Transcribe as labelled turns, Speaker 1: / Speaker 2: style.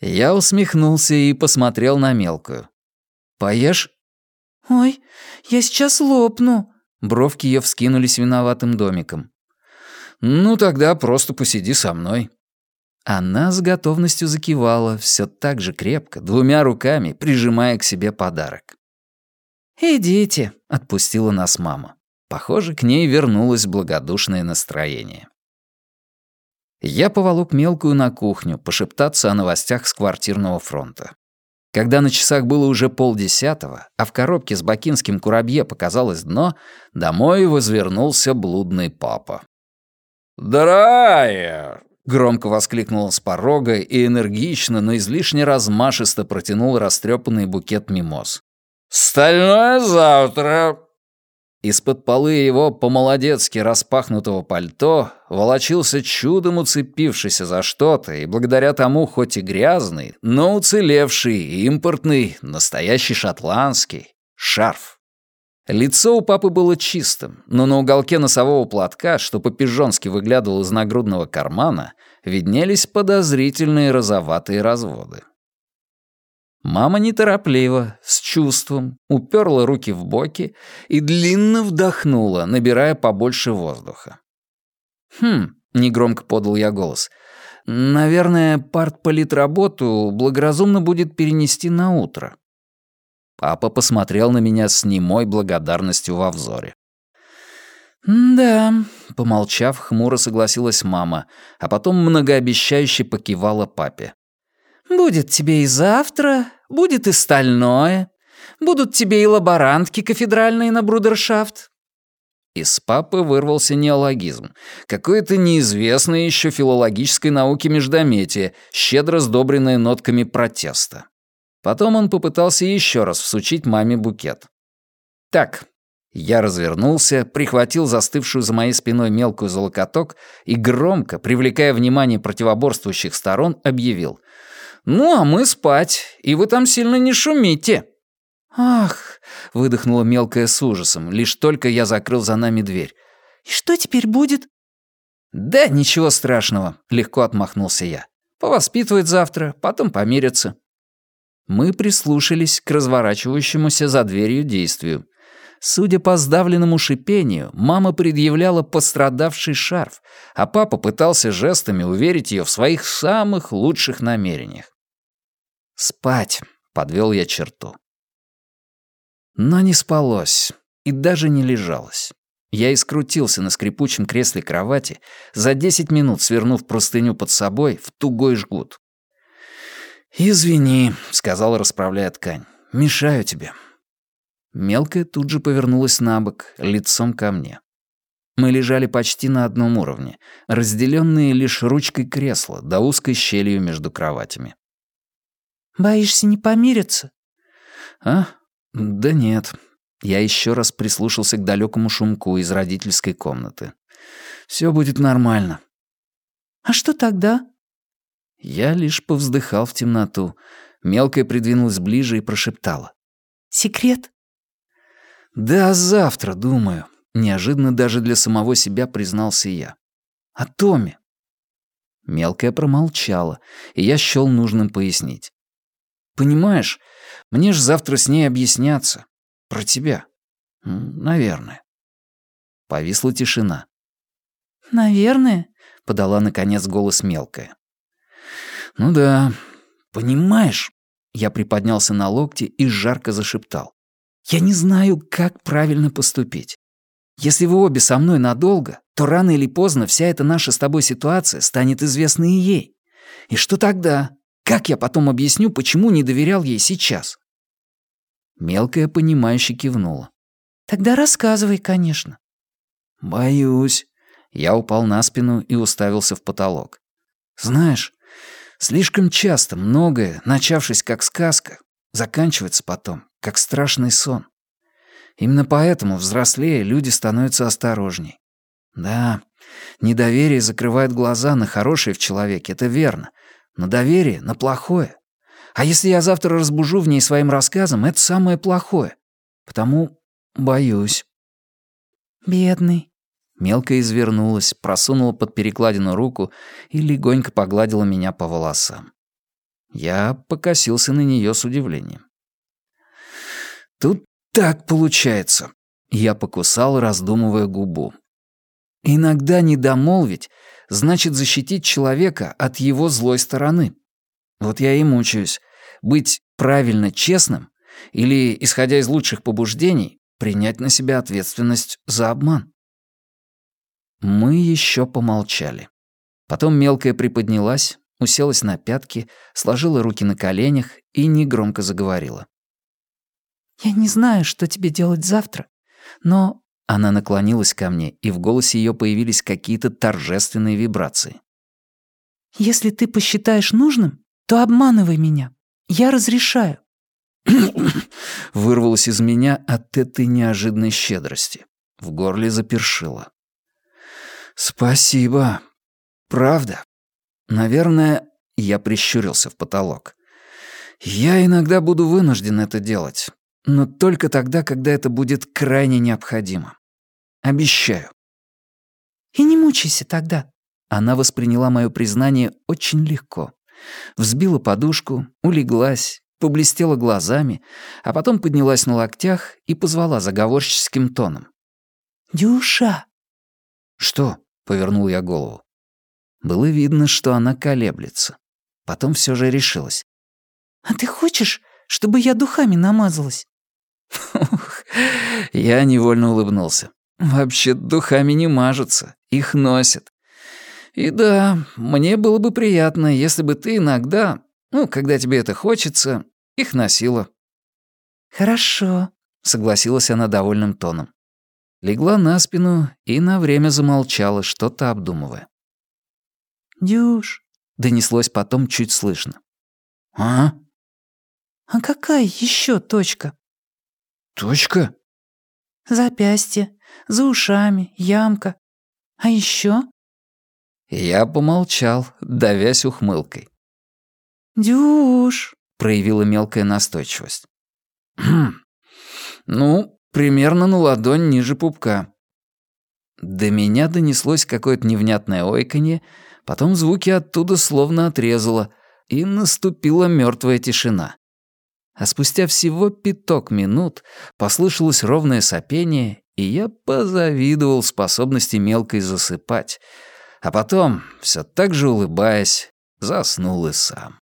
Speaker 1: Я усмехнулся и посмотрел на мелкую. «Поешь?»
Speaker 2: «Ой, я сейчас лопну».
Speaker 1: Бровки ее вскинулись виноватым домиком. «Ну, тогда просто посиди со мной». Она с готовностью закивала, все так же крепко, двумя руками, прижимая к себе подарок.
Speaker 2: «Идите», —
Speaker 1: отпустила нас мама. Похоже, к ней вернулось благодушное настроение. Я поволок мелкую на кухню, пошептаться о новостях с квартирного фронта. Когда на часах было уже полдесятого, а в коробке с бакинским курабье показалось дно, домой возвернулся блудный папа. «Драйер!» — громко воскликнул с порога и энергично, но излишне размашисто протянул растрепанный букет мимоз. «Стальное завтра!» Из-под полы его по-молодецки распахнутого пальто волочился чудом уцепившийся за что-то, и благодаря тому хоть и грязный, но уцелевший, импортный, настоящий шотландский шарф. Лицо у папы было чистым, но на уголке носового платка, что по-пижонски выглядывал из нагрудного кармана, виднелись подозрительные розоватые разводы. Мама неторопливо, с чувством, уперла руки в боки и длинно вдохнула, набирая побольше воздуха. «Хм», — негромко подал я голос, — «наверное, партполитработу благоразумно будет перенести на утро». Папа посмотрел на меня с немой благодарностью во взоре.
Speaker 2: «Да», —
Speaker 1: помолчав, хмуро согласилась мама, а потом многообещающе покивала папе.
Speaker 2: Будет тебе и завтра, будет и стальное. Будут тебе и лаборантки кафедральные на брудершафт».
Speaker 1: Из папы вырвался неологизм. Какое-то неизвестное еще филологической науке междометие, щедро сдобренное нотками протеста. Потом он попытался еще раз всучить маме букет. «Так». Я развернулся, прихватил застывшую за моей спиной мелкую золокоток и громко, привлекая внимание противоборствующих сторон, объявил — ну, а мы спать, и вы там сильно не шумите».
Speaker 2: «Ах!»
Speaker 1: — выдохнула мелкая с ужасом, лишь только я закрыл за нами дверь.
Speaker 2: «И что теперь будет?»
Speaker 1: «Да ничего страшного», — легко отмахнулся я. «Повоспитывает завтра, потом помирятся». Мы прислушались к разворачивающемуся за дверью действию. Судя по сдавленному шипению, мама предъявляла пострадавший шарф, а папа пытался жестами уверить ее в своих самых лучших намерениях. «Спать», — подвел я черту. Но не спалось и даже не лежалось. Я искрутился на скрипучем кресле кровати, за десять минут свернув простыню под собой в тугой жгут. «Извини», — сказал, расправляя ткань, — «мешаю тебе. Мелкая тут же повернулась на бок, лицом ко мне. Мы лежали почти на одном уровне, разделенные лишь ручкой кресла да узкой щелью между кроватями.
Speaker 2: «Боишься не помириться?»
Speaker 1: «А? Да нет». Я еще раз прислушался к далекому шумку из родительской комнаты. Все будет нормально».
Speaker 2: «А что тогда?»
Speaker 1: Я лишь повздыхал в темноту. Мелкая придвинулась ближе и прошептала.
Speaker 2: «Секрет?»
Speaker 1: «Да завтра, думаю», — неожиданно даже для самого себя признался я. «О Томе». Мелкая промолчала, и я счёл нужным пояснить. «Понимаешь, мне ж завтра с ней объясняться. Про тебя. Наверное». Повисла тишина.
Speaker 2: «Наверное», —
Speaker 1: подала, наконец, голос мелкая. «Ну да, понимаешь...» Я приподнялся на локте и жарко зашептал. Я не знаю, как правильно поступить. Если вы обе со мной надолго, то рано или поздно вся эта наша с тобой ситуация станет известна и ей. И что тогда? Как я потом объясню, почему не доверял ей сейчас?» Мелкая, понимающе кивнула.
Speaker 2: «Тогда рассказывай, конечно».
Speaker 1: «Боюсь». Я упал на спину и уставился в потолок. «Знаешь, слишком часто многое, начавшись как сказка, заканчивается потом как страшный сон. Именно поэтому, взрослее, люди становятся осторожней. Да, недоверие закрывает глаза на хорошее в человеке, это верно, но доверие на плохое. А если я завтра разбужу в ней своим рассказом, это самое плохое. Потому боюсь.
Speaker 2: «Бедный».
Speaker 1: Мелко извернулась, просунула под перекладину руку и легонько погладила меня по волосам. Я покосился на нее с удивлением. «Тут так получается», — я покусал, раздумывая губу. «Иногда не домолвить значит защитить человека от его злой стороны. Вот я и мучаюсь. Быть правильно честным или, исходя из лучших побуждений, принять на себя ответственность за обман. Мы еще помолчали. Потом мелкая приподнялась, уселась на пятки, сложила руки на коленях и негромко заговорила.
Speaker 2: «Я не знаю, что тебе делать завтра, но она наклонилась ко мне, и в голосе ее появились какие-то торжественные вибрации. «Если ты посчитаешь нужным, то обманывай меня. Я разрешаю».
Speaker 1: Вырвалось из меня от этой неожиданной щедрости. В горле запершило. «Спасибо. Правда. Наверное, я прищурился в потолок. Я иногда буду вынужден это делать, но только тогда, когда это будет крайне необходимо. Обещаю».
Speaker 2: «И не мучайся тогда».
Speaker 1: Она восприняла мое признание очень легко. Взбила подушку, улеглась, поблестела глазами, а потом поднялась на локтях и позвала заговорческим тоном.
Speaker 2: «Дюша!»
Speaker 1: «Что?» — повернул я голову. Было видно, что она колеблется. Потом все же решилась.
Speaker 2: «А ты хочешь, чтобы я духами намазалась?»
Speaker 1: Я невольно улыбнулся. Вообще духами не мажутся, их носят. И да, мне было бы приятно, если бы ты иногда, ну, когда тебе это хочется, их носила.
Speaker 2: Хорошо,
Speaker 1: согласилась она довольным тоном. Легла на спину и на время замолчала, что-то обдумывая.
Speaker 2: «Дюш», —
Speaker 1: донеслось потом чуть слышно. «А?»
Speaker 2: «А какая еще точка?»
Speaker 1: «Точка?»
Speaker 2: «Запястье, за ушами, ямка. А еще?
Speaker 1: Я помолчал, давясь ухмылкой.
Speaker 2: «Дюш», —
Speaker 1: проявила мелкая настойчивость. «Хм, ну, примерно на ладонь ниже пупка». До меня донеслось какое-то невнятное ойканье, потом звуки оттуда словно отрезало, и наступила мертвая тишина. А спустя всего пяток минут послышалось ровное сопение и я позавидовал способности мелкой засыпать, а потом, все так же улыбаясь, заснул и сам.